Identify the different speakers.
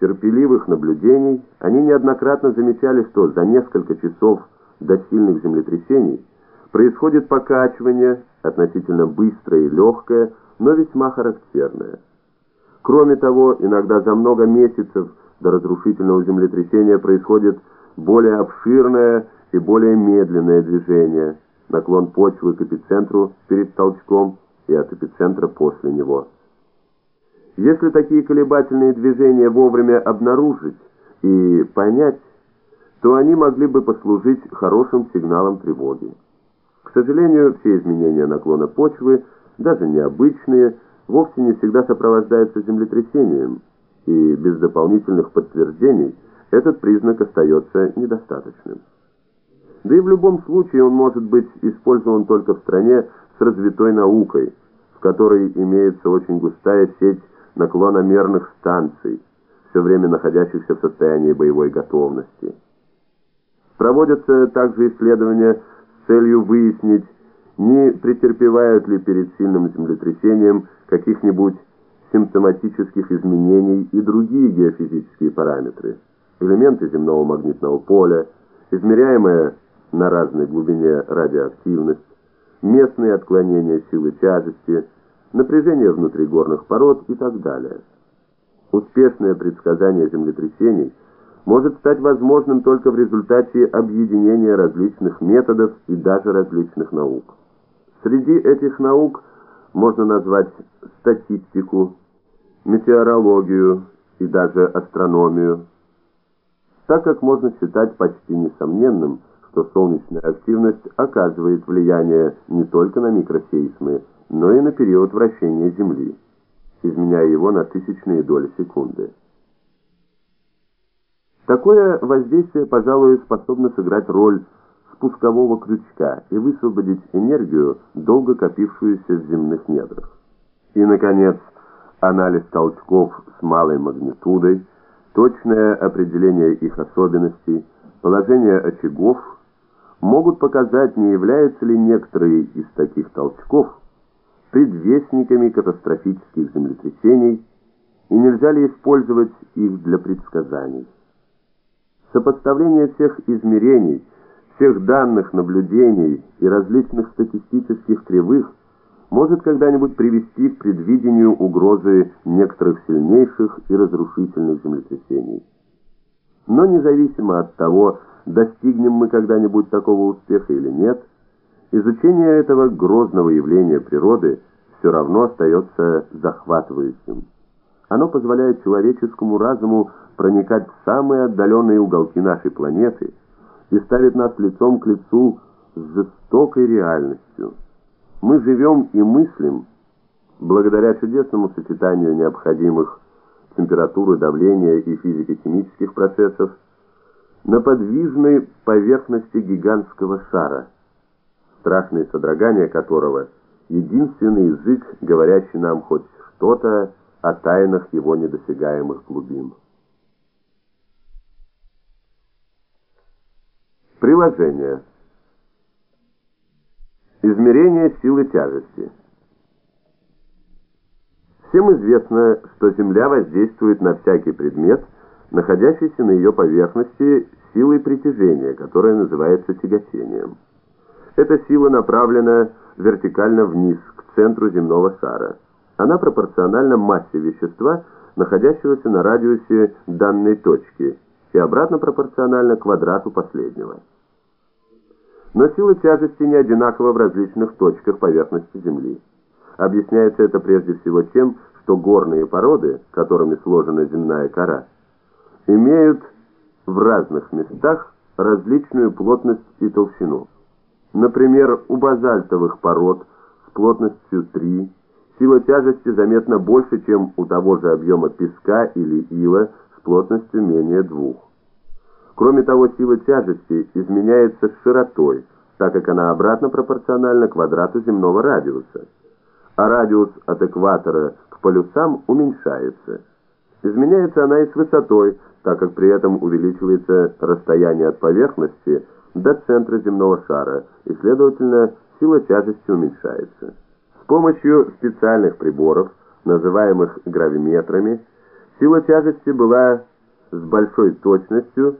Speaker 1: терпеливых наблюдений они неоднократно замечали, что за несколько часов до сильных землетрясений происходит покачивание, относительно быстрое и легкое, но весьма характерное. Кроме того, иногда за много месяцев до разрушительного землетрясения происходит более обширное и более медленное движение, наклон почвы к эпицентру перед толчком и от эпицентра после него. Если такие колебательные движения вовремя обнаружить и понять, то они могли бы послужить хорошим сигналом тревоги. К сожалению, все изменения наклона почвы, даже необычные, вовсе не всегда сопровождаются землетрясением, и без дополнительных подтверждений этот признак остается недостаточным. Да и в любом случае он может быть использован только в стране с развитой наукой, в которой имеется очень густая сеть наклономерных станций, все время находящихся в состоянии боевой готовности. Проводятся также исследования с целью выяснить, не претерпевают ли перед сильным землетрясением каких-нибудь симптоматических изменений и другие геофизические параметры, элементы земного магнитного поля, измеряемая на разной глубине радиоактивность, местные отклонения силы тяжести – напряжение внутри горных пород и так далее. Успешное предсказание землетрясений может стать возможным только в результате объединения различных методов и даже различных наук. Среди этих наук можно назвать статистику, метеорологию и даже астрономию, так как можно считать почти несомненным, что солнечная активность оказывает влияние не только на микросейсмы, но и на период вращения Земли, изменяя его на тысячные доли секунды. Такое воздействие, пожалуй, способно сыграть роль спускового крючка и высвободить энергию, долго копившуюся в земных недрах. И, наконец, анализ толчков с малой магнитудой, точное определение их особенностей, положение очагов могут показать, не являются ли некоторые из таких толчков предвестниками катастрофических землетрясений и нельзя ли использовать их для предсказаний. Сопоставление всех измерений, всех данных наблюдений и различных статистических кривых может когда-нибудь привести к предвидению угрозы некоторых сильнейших и разрушительных землетрясений. Но независимо от того, достигнем мы когда-нибудь такого успеха или нет, изучение этого грозного явления природы все равно остается захватывающим. Оно позволяет человеческому разуму проникать в самые отдаленные уголки нашей планеты и ставит нас лицом к лицу с жестокой реальностью. Мы живем и мыслим благодаря чудесному сочетанию необходимых температуры, давления и физико-химических процессов на подвижной поверхности гигантского шара, страшные содрогания которого – единственный язык, говорящий нам хоть что-то о тайнах его недосягаемых глубин. Приложение. Измерение силы тяжести. Всем известно, что Земля воздействует на всякий предмет, находящийся на ее поверхности силой притяжения, которая называется тяготением. Эта сила направлена вертикально вниз, к центру земного шара. Она пропорциональна массе вещества, находящегося на радиусе данной точки, и обратно пропорциональна квадрату последнего. Но сила тяжести не одинакова в различных точках поверхности Земли. Объясняется это прежде всего тем, что горные породы, которыми сложена земная кора, имеют в разных местах различную плотность и толщину. Например, у базальтовых пород с плотностью 3 сила тяжести заметно больше, чем у того же объема песка или ила с плотностью менее 2. Кроме того, сила тяжести изменяется с широтой, так как она обратно пропорциональна квадрату земного радиуса, а радиус от экватора к полюсам уменьшается. Изменяется она и с высотой, так как при этом увеличивается расстояние от поверхности до центра земного шара, и, следовательно, сила тяжести уменьшается. С помощью специальных приборов, называемых гравиметрами, Сила тяжести была с большой точностью